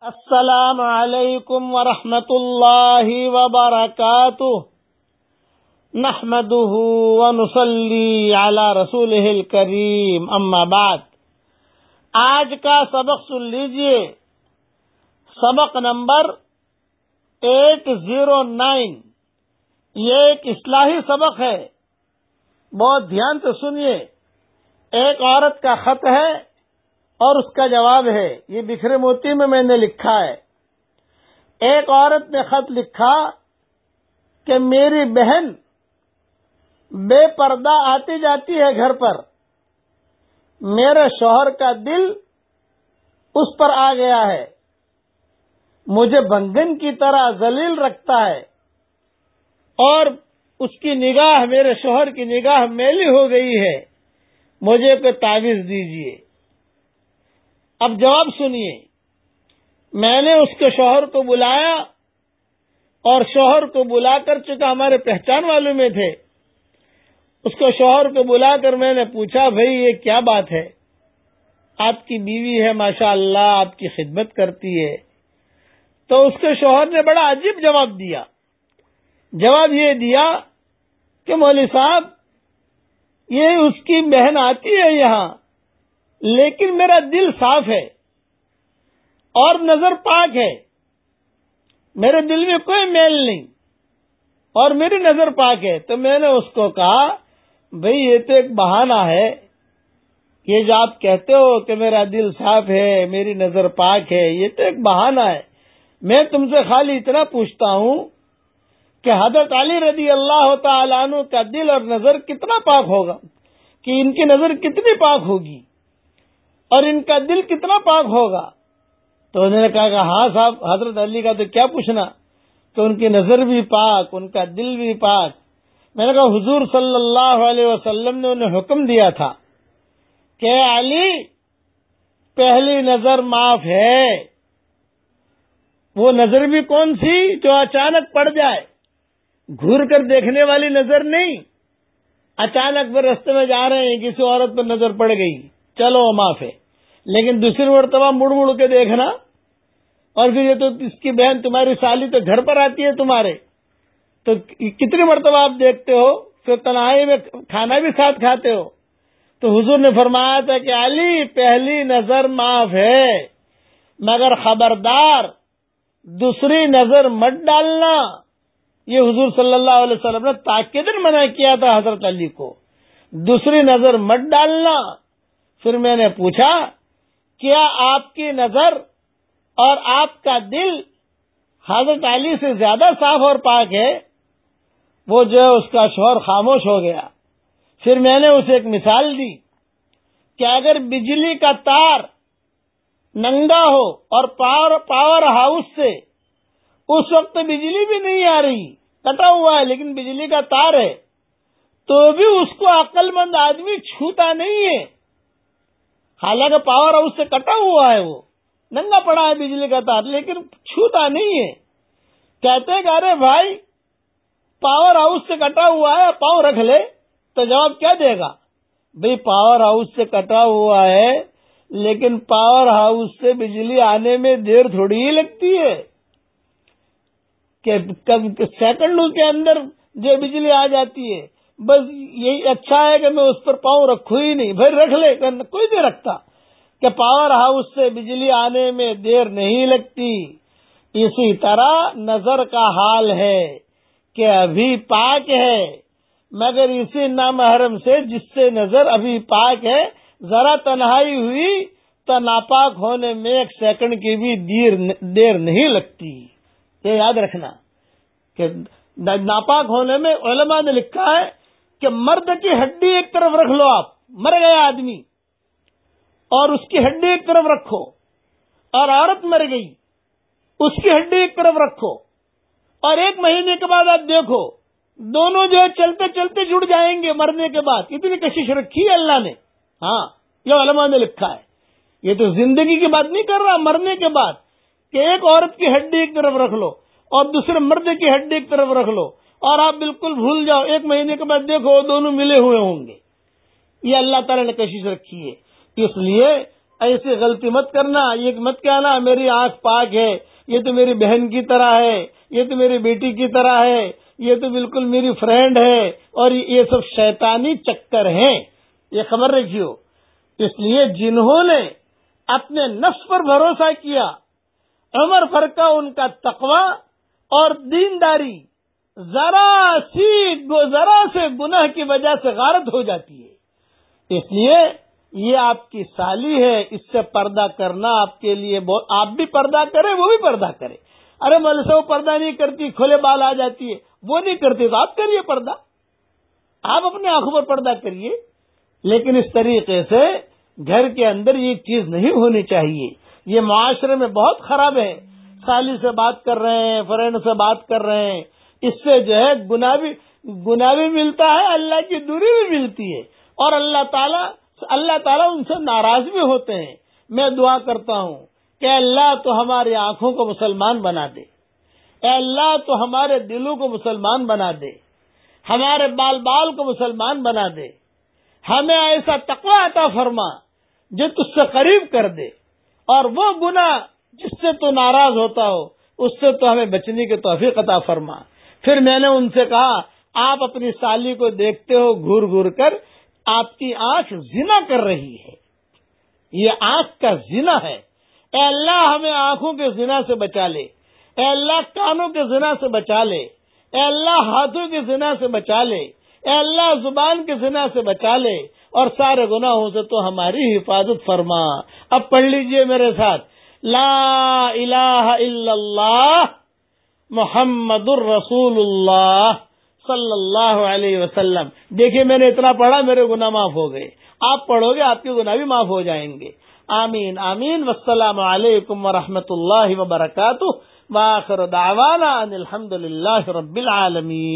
السلام علیکم ورحمۃ اللہ وبرکاتہ۔ نحمده ونصلي على رسوله الكريم اما بعد۔ آج کا سبق سن لیجیے۔ سبق نمبر ایٹ زیرو نائن۔ یہ ایک اصلاحی سبق ہے۔ بہت دھیان سے سنیے۔ ایک عورت کا خط ہے۔ اور اس کا جواب ہے، یہ بکھرے موتی میں میں نے لکھا ہے۔ ایک عورت نے خط لکھا کہ میری بہن بے پردہ آتی جاتی ہے گھر پر۔ میرے شوہر کا دل اس پر آ گیا ہے۔ مجھے بنگن کی طرح ذلیل رکھتا ہے۔ اور اس کی نگاہ، میرے شوہر کی نگاہ میلی ہو گئی ہے۔ مجھے کوئی تعویذ دیجیے اب جواب سنیے۔ میں نے اس کے شوہر کو بلایا اور شوہر کو بلا کر چکا ہمارے پہچان والوں میں تھے۔ اس کو شوہر کو بلا کر میں نے پوچھا، بھائی، یہ کیا بات ہے؟ آپ کی بیوی ہے ماشاء اللہ آپ کی خدمت کرتی ہے۔ تو اس کے شوہر نے بڑا عجیب جواب دیا۔ جواب یہ دیا کہ مولوی صاحب، یہ اس کی بہن آتی ہے یہاں۔ لیکن میرا دل صاف ہے اور نظر پاک ہے۔ میرے دل میں کوئی میل نہیں اور میری نظر پاک ہے۔ تو میں نے اس کو کہا، بھئی یہ تو ایک بہانہ ہے یہ جو آپ کہتے ہو کہ میرا دل صاف ہے، میری نظر پاک ہے، یہ تو ایک بہانہ ہے۔ میں تم سے خالی اتنا پوچھتا ہوں کہ حضرت علی رضی اللہ تعالیٰ عنہ کا دل اور نظر کتنا پاک ہوگا، کہ ان کی نظر کتنی پاک ہوگی۔ اور ان کا دل کتنا پاک ہوگا؟ تو انہوں نے کہا کہ ہاں صاحب، حضرت علی کا تو کیا پوچھنا؟ کہ ان کی نظر بھی پاک، ان کا دل بھی پاک۔ میں نے کہا، حضور صلی اللہ علیہ وسلم نے انہیں حکم دیا تھا کہ علی، پہلی نظر معاف ہے۔ وہ نظر بھی کون سی؟ جو اچانک پڑ جائے۔ گھر کر دیکھنے والی نظر نہیں۔ اچانک وہ رستے میں جا رہے ہیں، کسی عورت پر نظر پڑ گئی۔ چلو معاف ہے۔ لیکن دوسری مرتبہ مڑ مڑ کے دیکھنا۔ اور پھر یہ تو اس کی بہن تمہاری سالی تو گھر پر آتی ہے تمہارے۔ تو کتنی مرتبہ آپ دیکھتے ہو، پھر تنہائی میں کھانا بھی ساتھ کھاتے ہو۔ تو حضور نے فرمایا تھا کہ علی، پہلی نظر معاف ہے، مگر خبردار دوسری نظر مت ڈالنا۔ یہ حضور صلی اللہ علیہ وسلم نے تاکید منع کیا تھا حضرت علی کو۔ دوسری نظر مت ڈالنا۔ پھر میں نے پوچھا، کیا آپ کی نظر اور آپ کا دل حضرت علی سے زیادہ صاف اور پاک ہے؟ وہ جو ہے اس کا شوہر خاموش ہو گیا۔ پھر میں نے اسے ایک مثال دی کہ اگر بجلی کا تار ننگا ہو اور پاور پاور ہاؤس سے اس وقت بجلی بھی نہیں آ رہی، کٹا ہوا ہے، لیکن بجلی کا تار ہے، تو بھی اس کو عقل مند آدمی چھوتا نہیں ہے۔ حالانکہ پاور ہاؤس سے کٹا ہوا ہے وہ۔ ننگا پڑا ہے بجلی کا تار، لیکن چھوتا نہیں ہے۔ کہتے کہ ارے بھائی، پاور ہاؤس سے کٹا ہوا ہے، پاؤں رکھ لے۔ تو جواب کیا دے گا؟ بھئی پاور ہاؤس سے کٹا ہوا ہے، لیکن پاور ہاؤس سے بجلی آنے میں دیر تھوڑی ہی لگتی ہے۔ کہ سیکنڈوں کے اندر جو بجلی آ جاتی ہے۔ بس یہی اچھا ہے کہ میں اس پر پاؤں رکھوں ہی نہیں۔ بھائی رکھ لے کوئی نہیں رکھتا۔ کہ پاور ہاؤس سے بجلی آنے میں دیر نہیں لگتی۔ اسی طرح نظر کا حال ہے کہ ابھی پاک ہے۔ مگر اسی نامحرم سے جس سے نظر ابھی پاک ہے، ذرا تنہائی ہوئی تو ناپاک ہونے میں ایک سیکنڈ کی بھی دیر نہیں لگتی۔ یہ یاد رکھنا کہ ناپاک ہونے میں علماء نے لکھا ہے کہ مرد کی ہڈی ایک طرف رکھ لو آپ، مر گیا آدمی، اور اس کی ہڈی ایک طرف رکھو، اور عورت مر گئی، اس کی ہڈی ایک طرف رکھو، اور ایک مہینے کے بعد آپ دیکھو، دونوں جو ہے چلتے چلتے جڑ جائیں گے مرنے کے بعد۔ اتنی کشش رکھی ہے اللہ نے۔ ہاں یہ علماء نے لکھا ہے۔ یہ تو زندگی کی بات نہیں کر رہا، مرنے کے بعد کہ ایک عورت کی ہڈی ایک طرف رکھ لو، اور دوسرے مرد کی ہڈی ایک طرف رکھ لو۔ اور آپ بالکل بھول جاؤ، ایک مہینے کے بعد دیکھو دونوں ملے ہوئے ہوں گے۔ یہ اللہ تعالی نے کشش رکھی ہے۔ اس لیے ایسی غلطی مت کرنا، یہ مت کہنا، میری آنکھ پاک ہے، یہ تو میری بہن کی طرح ہے، یہ تو میری بیٹی کی طرح ہے، یہ تو بالکل میری فرینڈ ہے، اور یہ سب شیطانی چکر ہیں۔ یہ خبر رکھیو۔ اس لیے جنہوں نے اپنے نفس پر بھروسہ کیا، عمر بھر کا ان کا تقوی اور دینداری ذرا سی ذرا سے گناہ کی وجہ سے غارت ہو جاتی ہے۔ اس لیے یہ آپ کی سالی ہے، اس سے پردہ کرنا آپ کے لیے آپ بھی پردہ کریں، وہ بھی پردہ کرے ارے ملسے وہ پردہ نہیں کرتی، کھلے بال آ جاتی ہے۔ وہ نہیں کرتی تو آپ کریے پردہ۔ آپ اپنے آنکھوں پر پردہ کریے۔ لیکن اس طریقے سے گھر کے اندر یہ چیز نہیں ہونی چاہیے۔ یہ معاشرے میں بہت خراب ہے۔ سالی سے بات کر رہے ہیں، فرینڈ سے بات کر رہے ہیں۔ اس سے جو ہے گنا بھی گنا بھی ملتا ہے، اللہ کی دوری بھی ملتی ہے۔ اور اللہ تعالیٰ اللہ تعالیٰ ان سے ناراض بھی ہوتے ہیں۔ میں دعا کرتا ہوں کہ اللہ تو ہماری آنکھوں کو مسلمان بنا دے۔ اے اللہ تو ہمارے دلوں کو مسلمان بنا دے۔ ہمارے بال بال کو مسلمان بنا دے۔ ہمیں ایسا تقوی عطا فرما جو تج سے قریب کر دے۔ اور وہ گنا جس سے تو ناراض ہوتا ہو، اس سے تو ہمیں بچنے کی توفیق عطا فرما۔ پھر میں نے ان سے کہا، آپ اپنی سالی کو دیکھتے ہو گور گور کر، آپ کی آنکھ زنا کر رہی ہے۔ یہ آنکھ کا زنا ہے۔ اے اللہ، ہمیں آنکھوں کے زنا سے بچا لے۔ اے اللہ، کانوں کے زنا سے بچا لے۔ اے اللہ، ہاتھوں کے زنا سے بچا لے۔ اے اللہ، زبان کے زنا سے بچا لے۔ اور سارے گناہوں سے تو ہماری حفاظت فرما۔ اب پڑھ لیجیے میرے ساتھ۔ لا الہ الا اللہ۔ محمد الرسول اللہ صلی اللہ علیہ وسلم۔ دیکھیے میں نے اتنا پڑھا، میرے گناہ معاف ہو گئے۔ آپ پڑھو گے، آپ کے گناہ بھی معاف ہو جائیں گے۔ آمین آمین۔ والسلام علیکم ورحمۃ اللہ وبرکاتہ۔ واخر دعوانا ان الحمد للہ رب العالمین۔